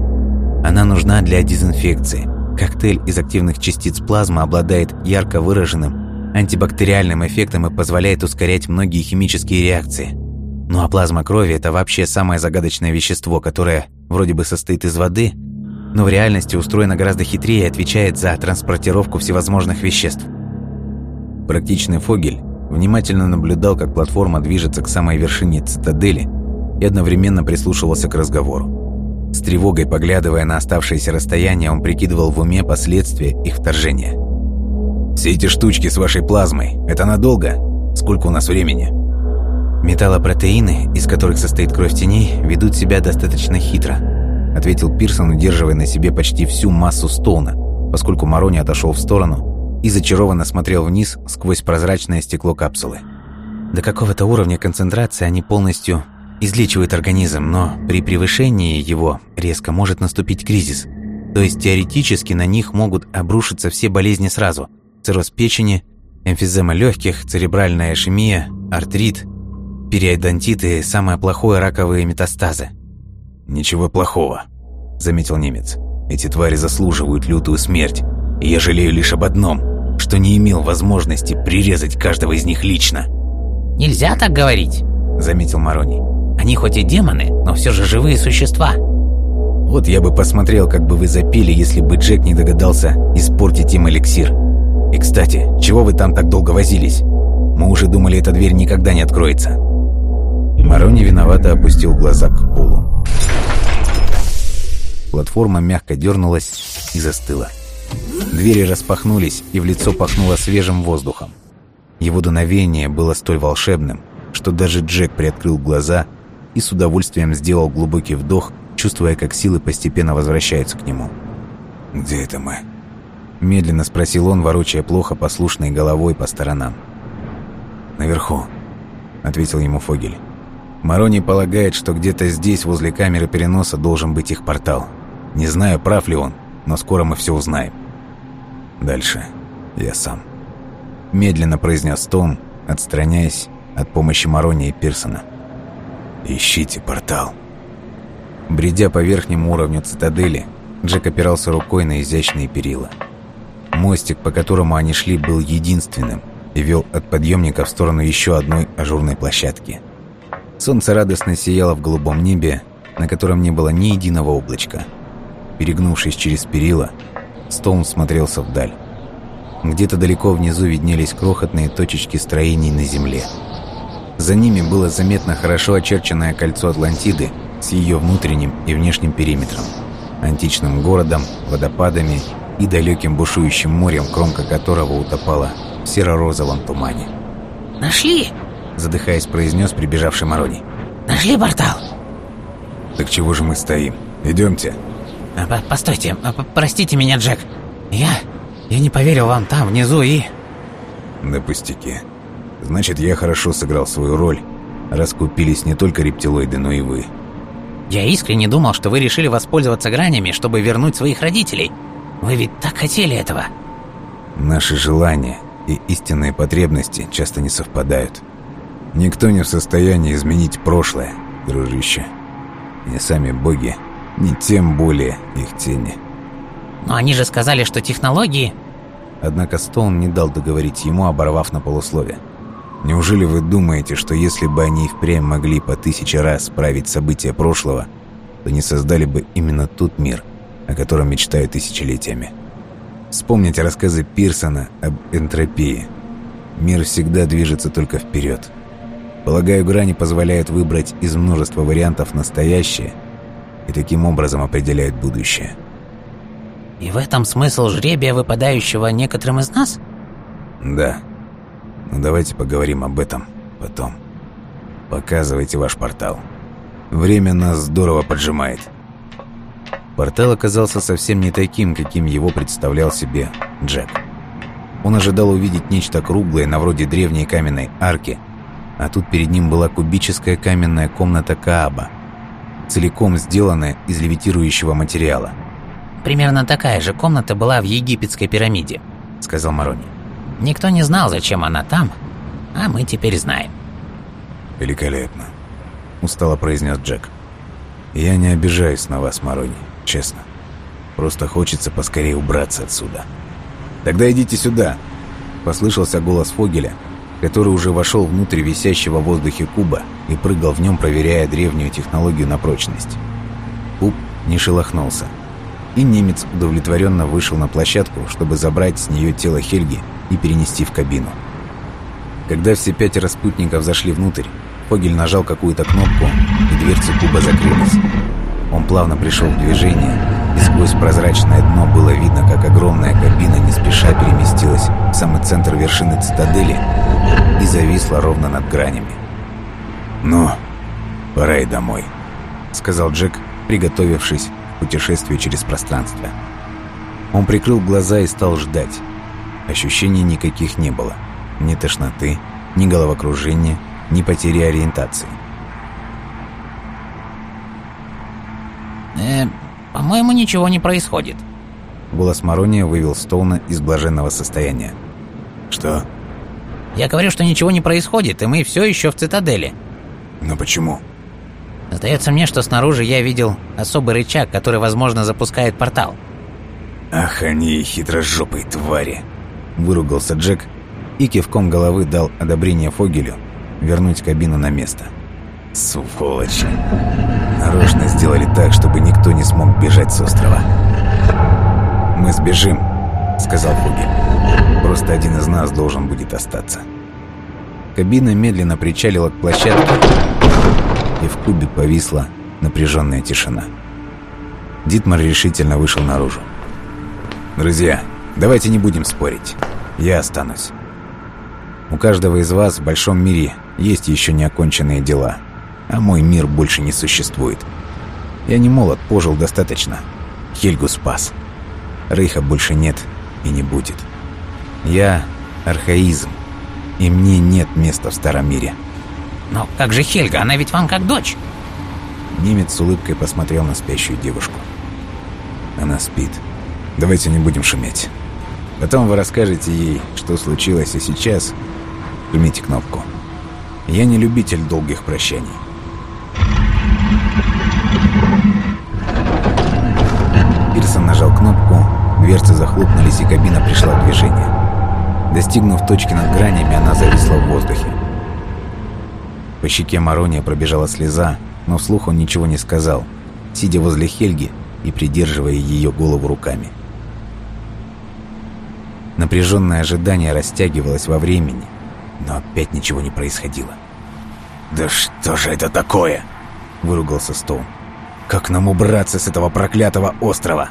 Она нужна для дезинфекции. Коктейль из активных частиц плазмы обладает ярко выраженным антибактериальным эффектом и позволяет ускорять многие химические реакции. Ну а плазма крови – это вообще самое загадочное вещество, которое вроде бы состоит из воды, но в реальности устроено гораздо хитрее и отвечает за транспортировку всевозможных веществ. Практичный Фогель внимательно наблюдал, как платформа движется к самой вершине цитадели и одновременно прислушивался к разговору. С тревогой поглядывая на оставшееся расстояние, он прикидывал в уме последствия их вторжения. «Все эти штучки с вашей плазмой, это надолго? Сколько у нас времени?» «Металлопротеины, из которых состоит кровь теней, ведут себя достаточно хитро», ответил Пирсон, удерживая на себе почти всю массу Стоуна, поскольку Марони отошел в сторону и зачарованно смотрел вниз сквозь прозрачное стекло капсулы. До какого-то уровня концентрации они полностью излечивает организм, но при превышении его резко может наступить кризис. То есть теоретически на них могут обрушиться все болезни сразу. Цирроз печени, эмфизема легких, церебральная ишемия, артрит, периодонтит и самое плохое раковые метастазы. «Ничего плохого», – заметил немец. «Эти твари заслуживают лютую смерть, и я жалею лишь об одном, что не имел возможности прирезать каждого из них лично». «Нельзя так говорить», – заметил Мароний. Они хоть и демоны, но все же живые существа. Вот я бы посмотрел, как бы вы запили, если бы Джек не догадался испортить им эликсир. И, кстати, чего вы там так долго возились? Мы уже думали, эта дверь никогда не откроется. Марони виновато опустил глаза к полу. Платформа мягко дернулась и застыла. Двери распахнулись, и в лицо пахнуло свежим воздухом. Его дуновение было столь волшебным, что даже Джек приоткрыл глаза и с удовольствием сделал глубокий вдох, чувствуя, как силы постепенно возвращаются к нему. «Где это мы?» Медленно спросил он, ворочая плохо послушной головой по сторонам. «Наверху», — ответил ему Фогель. Марони полагает, что где-то здесь, возле камеры переноса, должен быть их портал. Не знаю, прав ли он, но скоро мы все узнаем. Дальше я сам. Медленно произнес Том, отстраняясь от помощи Марони и Пирсона. Ищите портал. Бредя по верхнему уровню цитадели, Джек опирался рукой на изящные перила. Мостик, по которому они шли, был единственным и вел от подъемника в сторону еще одной ажурной площадки. Солнце радостно сияло в голубом небе, на котором не было ни единого облачка. Перегнувшись через перила, Стоун смотрелся вдаль. Где-то далеко внизу виднелись крохотные точечки строений на земле. За ними было заметно хорошо очерченное кольцо Атлантиды с ее внутренним и внешним периметром, античным городом, водопадами и далеким бушующим морем, кромка которого утопала в серо-розовом тумане. «Нашли!» — задыхаясь, произнес прибежавший Морони. «Нашли портал!» «Так чего же мы стоим? Идемте!» а, «Постойте, а, простите меня, Джек. Я... я не поверил вам там, внизу и...» «Да пустяки. Значит, я хорошо сыграл свою роль, раз купились не только рептилоиды, но и вы». «Я искренне думал, что вы решили воспользоваться гранями, чтобы вернуть своих родителей. Вы ведь так хотели этого». «Наши желания и истинные потребности часто не совпадают. Никто не в состоянии изменить прошлое, дружище. Ни сами боги, ни тем более их тени». «Но они же сказали, что технологии...» Однако Стоун не дал договорить ему, оборвав на полуслове. Неужели вы думаете, что если бы они и впрямь могли по тысяче раз править события прошлого, то не создали бы именно тот мир, о котором мечтают тысячелетиями? Вспомните рассказы Пирсона об энтропии. Мир всегда движется только вперед. Полагаю, грани позволяют выбрать из множества вариантов настоящее и таким образом определяют будущее. И в этом смысл жребия, выпадающего некоторым из нас? Да. Но давайте поговорим об этом потом. Показывайте ваш портал. Время нас здорово поджимает. Портал оказался совсем не таким, каким его представлял себе Джек. Он ожидал увидеть нечто круглое, на вроде древней каменной арки, а тут перед ним была кубическая каменная комната Кааба, целиком сделанная из левитирующего материала. «Примерно такая же комната была в египетской пирамиде», — сказал Марони. Никто не знал, зачем она там, а мы теперь знаем. «Великолепно», — устало произнес Джек. «Я не обижаюсь на вас, Марони, честно. Просто хочется поскорее убраться отсюда». «Тогда идите сюда», — послышался голос Фогеля, который уже вошел внутрь висящего в воздухе куба и прыгал в нем, проверяя древнюю технологию на прочность. Куб не шелохнулся, и немец удовлетворенно вышел на площадку, чтобы забрать с нее тело Хельги и перенести в кабину. Когда все пятеро спутников зашли внутрь, Фогель нажал какую-то кнопку, и дверцы куба закрылись. Он плавно пришел в движение, сквозь прозрачное дно было видно, как огромная кабина не спеша переместилась в самый центр вершины цитадели и зависла ровно над гранями. «Ну, пора и домой», — сказал Джек, приготовившись к путешествию через пространство. Он прикрыл глаза и стал ждать. Ощущений никаких не было. Ни тошноты, ни головокружения, ни потери ориентации. Э, по-моему, ничего не происходит. Голос Марония вывел Стоуна из блаженного состояния. «Что?» «Я говорю, что ничего не происходит, и мы все еще в цитадели». «Но почему?» «Сдается мне, что снаружи я видел особый рычаг, который, возможно, запускает портал». «Ах, они хитрожопые твари!» Выругался Джек и кивком головы дал одобрение Фогелю вернуть кабину на место. Сволочи. Нарочно сделали так, чтобы никто не смог бежать с острова. «Мы сбежим», — сказал Фогель. «Просто один из нас должен будет остаться». Кабина медленно причалила к площадке, и в кубе повисла напряженная тишина. Дитмар решительно вышел наружу. «Друзья, давайте не будем спорить. Я останусь. У каждого из вас в большом мире есть еще неоконченные дела, а мой мир больше не существует. Я не молод, пожил достаточно. Хельгу спас. Рейха больше нет и не будет. Я архаизм, и мне нет места в старом мире. Но как же Хельга? Она ведь вам как дочь. Немец с улыбкой посмотрел на спящую девушку. Она спит. Давайте не будем шуметь. Потом вы расскажете ей, что случилось, и сейчас жмите кнопку. Я не любитель долгих прощаний. Дверцы захлопнулись, и кабина пришла в движение. Достигнув точки над гранями, она зависла в воздухе. По щеке Марония пробежала слеза, но вслух он ничего не сказал, сидя возле Хельги и придерживая ее голову руками. Напряженное ожидание растягивалось во времени, но опять ничего не происходило. «Да что же это такое?» — выругался Стоун. «Как нам убраться с этого проклятого острова?»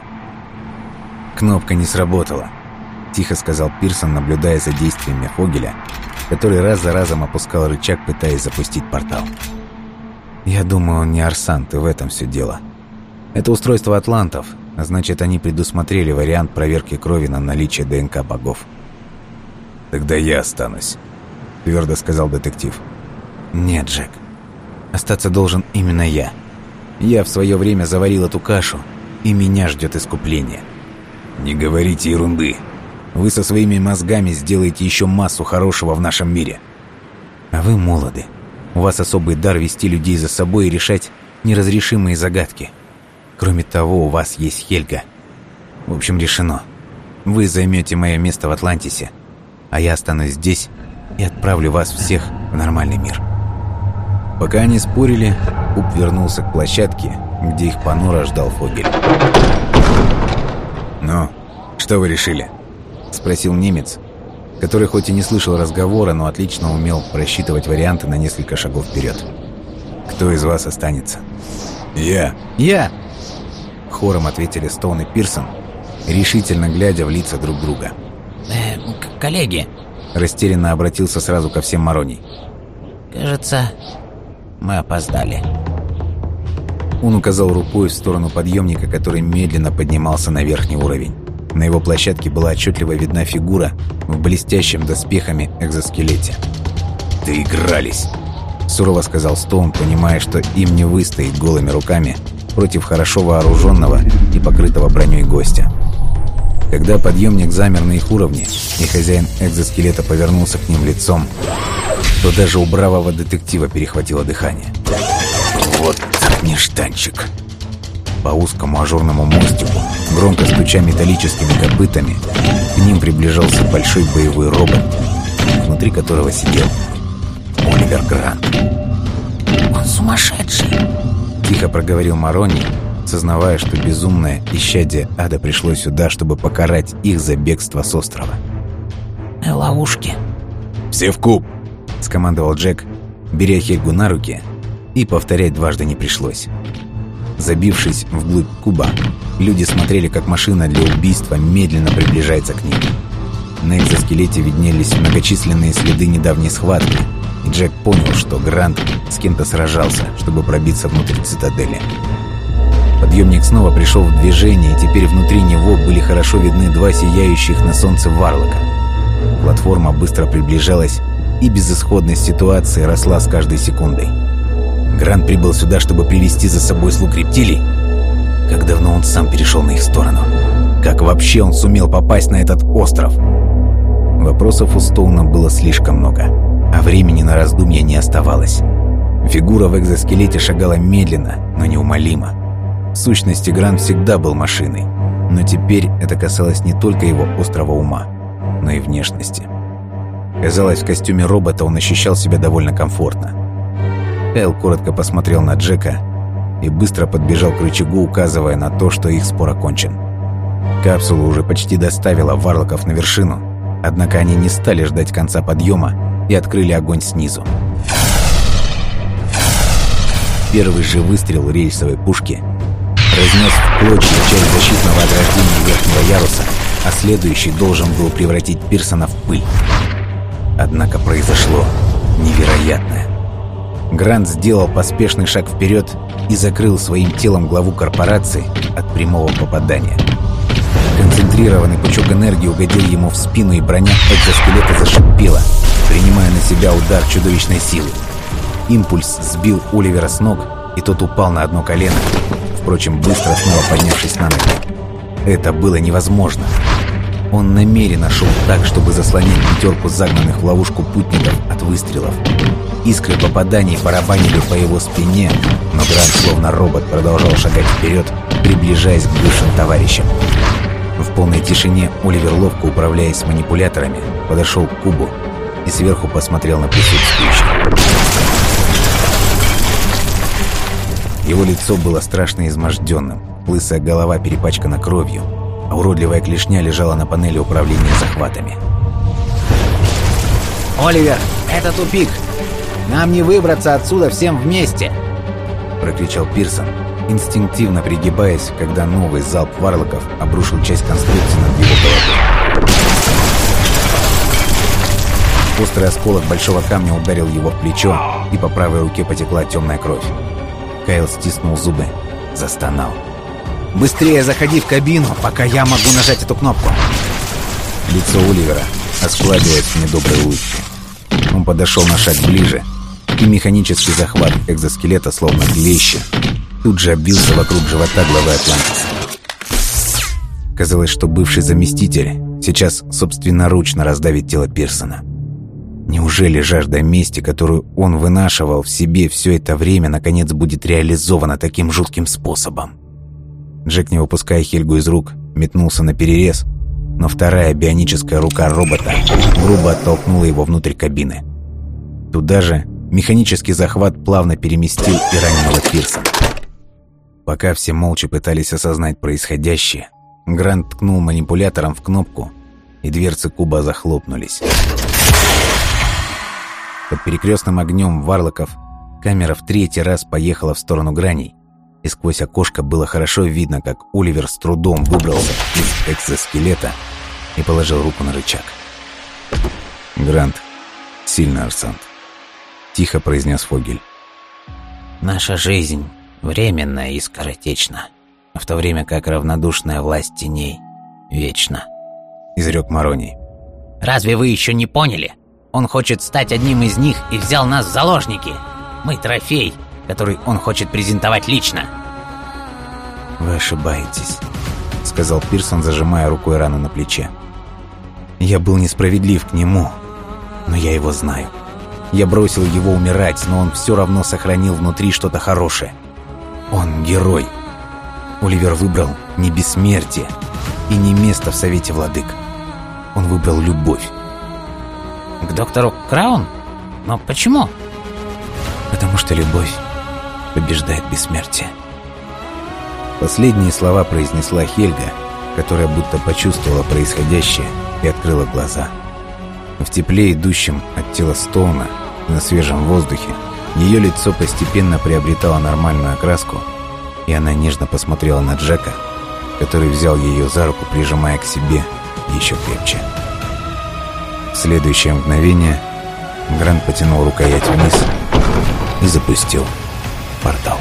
Кнопка не сработала, тихо сказал Пирсон, наблюдая за действиями Фогеля, который раз за разом опускал рычаг, пытаясь запустить портал. «Я думаю, он не Арсант, и в этом все дело. Это устройство атлантов, а значит, они предусмотрели вариант проверки крови на наличие ДНК богов». «Тогда я останусь», — твердо сказал детектив. «Нет, Джек. Остаться должен именно я. Я в свое время заварил эту кашу, и меня ждет искупление». «Не говорите ерунды», вы со своими мозгами сделаете еще массу хорошего в нашем мире. А вы молоды. У вас особый дар вести людей за собой и решать неразрешимые загадки. Кроме того, у вас есть Хельга. В общем, решено. Вы займете мое место в Атлантисе, а я останусь здесь и отправлю вас всех в нормальный мир. Пока они спорили, Куб вернулся к площадке, где их понуро ждал Фогель. «Ну, что вы решили?» — спросил немец, который хоть и не слышал разговора, но отлично умел просчитывать варианты на несколько шагов вперед. «Кто из вас останется?» «Я». «Я!» Хором ответили Стоун и Пирсон, решительно глядя в лица друг друга. «Э, коллеги!» Растерянно обратился сразу ко всем Мароний. «Кажется, мы опоздали». Он указал рукой в сторону подъемника, который медленно поднимался на верхний уровень. На его площадке была отчетливо видна фигура в блестящем доспехами экзоскелете. «Доигрались!» – сурово сказал Стоун, понимая, что им не выстоять голыми руками против хорошо вооруженного и покрытого броней гостя. Когда подъемник замер на их уровне, и хозяин экзоскелета повернулся к ним лицом, то даже у бравого детектива перехватило дыхание. «Вот нежданчик!» По узкому ажурному мостику, громко стуча металлическими копытами, к ним приближался большой боевой робот, внутри которого сидел Оливер Грант. «Он сумасшедший!» Тихо проговорил Марони, сознавая, что безумное исчадие ада пришло сюда, чтобы покарать их за бегство с острова. «Ловушки!» «Все в куб!» — скомандовал Джек, беря Хельгу на руки, и повторять дважды не пришлось. Забившись вглубь куба, люди смотрели, как машина для убийства медленно приближается к ним. На экзоскелете виднелись многочисленные следы недавней схватки, и Джек понял, что Грант с кем-то сражался, чтобы пробиться внутрь цитадели. Подъемник снова пришел в движение, и теперь внутри него были хорошо видны два сияющих на солнце варлока. Платформа быстро приближалась, и безысходность ситуации росла с каждой секундой. Грант прибыл сюда, чтобы привести за собой слуг рептилий? Как давно он сам перешел на их сторону? Как вообще он сумел попасть на этот остров? Вопросов у Стоуна было слишком много, а времени на раздумья не оставалось. Фигура в экзоскелете шагала медленно, но неумолимо. В сущности, Грант всегда был машиной, но теперь это касалось не только его острого ума, но и внешности. Казалось, в костюме робота он ощущал себя довольно комфортно. Кайл коротко посмотрел на Джека и быстро подбежал к рычагу, указывая на то, что их спор окончен. Капсула уже почти доставила варлоков на вершину, однако они не стали ждать конца подъема и открыли огонь снизу. Первый же выстрел рельсовой пушки разнес в клочья часть защитного ограждения верхнего яруса, а следующий должен был превратить Пирсона в пыль. Однако произошло невероятное. Грант сделал поспешный шаг вперед и закрыл своим телом главу корпорации от прямого попадания. Концентрированный пучок энергии угодил ему в спину, и броня экзоскелета зашипела, принимая на себя удар чудовищной силы. Импульс сбил Оливера с ног, и тот упал на одно колено, впрочем, быстро снова поднявшись на ноги. Это было невозможно. Он намеренно шел так, чтобы заслонить пятерку загнанных в ловушку путников от выстрелов. Искры попаданий барабанили по его спине, но Грант, словно робот, продолжал шагать вперед, приближаясь к бывшим товарищам. В полной тишине Оливер, ловко управляясь манипуляторами, подошел к кубу и сверху посмотрел на присутствующих. Его лицо было страшно изможденным, лысая голова перепачкана кровью, а уродливая клешня лежала на панели управления захватами. «Оливер, это тупик! Нам не выбраться отсюда всем вместе!» Прокричал Пирсон, инстинктивно пригибаясь, когда новый залп варлоков обрушил часть конструкции над его головой. Острый осколок большого камня ударил его в плечо, и по правой руке потекла темная кровь. Кайл стиснул зубы, застонал. «Быстрее заходи в кабину, пока я могу нажать эту кнопку!» Лицо Оливера осклабилось в недоброй улыбке. Он подошел на шаг ближе, и механический захват экзоскелета, словно клещи, тут же обвился вокруг живота главы Атлантиса. Казалось, что бывший заместитель сейчас собственноручно раздавит тело Пирсона. Неужели жажда мести, которую он вынашивал в себе все это время, наконец будет реализована таким жутким способом? Джек, не выпуская Хельгу из рук, метнулся на перерез, но вторая бионическая рука робота грубо оттолкнула его внутрь кабины. Туда же механический захват плавно переместил и раненого Пирсона. Пока все молча пытались осознать происходящее, Грант ткнул манипулятором в кнопку, и дверцы куба захлопнулись. Под перекрестным огнем варлоков камера в третий раз поехала в сторону граней, и сквозь окошко было хорошо видно, как Оливер с трудом выбрался из экзоскелета и положил руку на рычаг. «Грант, сильно Арсант», — тихо произнес Фогель. «Наша жизнь временна и скоротечна, в то время как равнодушная власть теней вечна», — изрек Мароний. «Разве вы еще не поняли?» Он хочет стать одним из них и взял нас в заложники. Мы трофей, который он хочет презентовать лично. «Вы ошибаетесь», — сказал Пирсон, зажимая рукой рану на плече. «Я был несправедлив к нему, но я его знаю. Я бросил его умирать, но он все равно сохранил внутри что-то хорошее. Он герой. Оливер выбрал не бессмертие и не место в Совете Владык. Он выбрал любовь. К доктору Краун? Но почему? Потому что любовь побеждает бессмертие. Последние слова произнесла Хельга, которая будто почувствовала происходящее и открыла глаза. В тепле, идущем от тела Стоуна на свежем воздухе, ее лицо постепенно приобретало нормальную окраску, и она нежно посмотрела на Джека, который взял ее за руку, прижимая к себе еще крепче. В следующее мгновение Грант потянул рукоять вниз и запустил портал.